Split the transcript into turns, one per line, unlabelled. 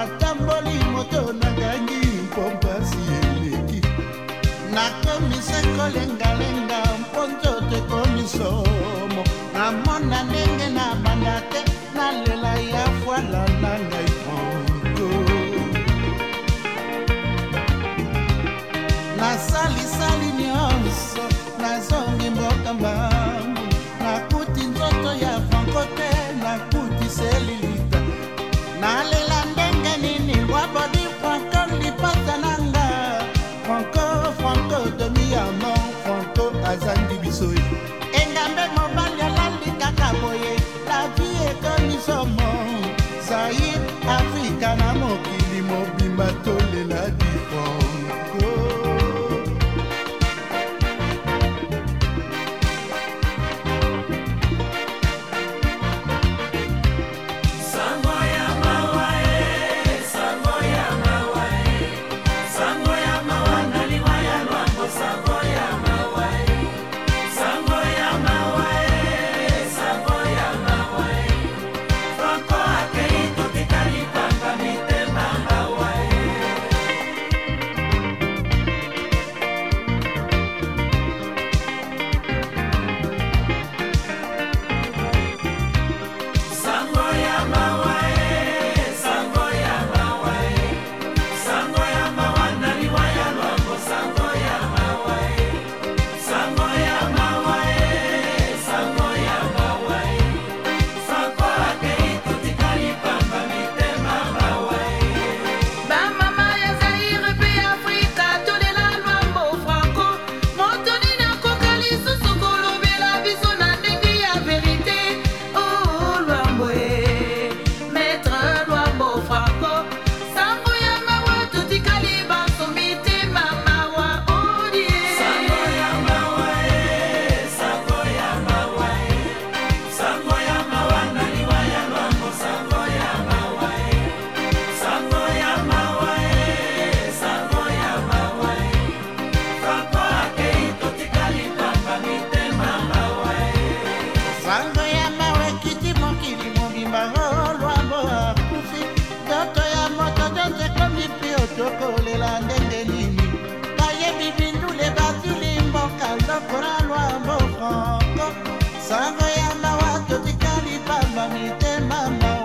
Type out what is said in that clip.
I done afrika na mokili mobimba tolela difor mami, te mama.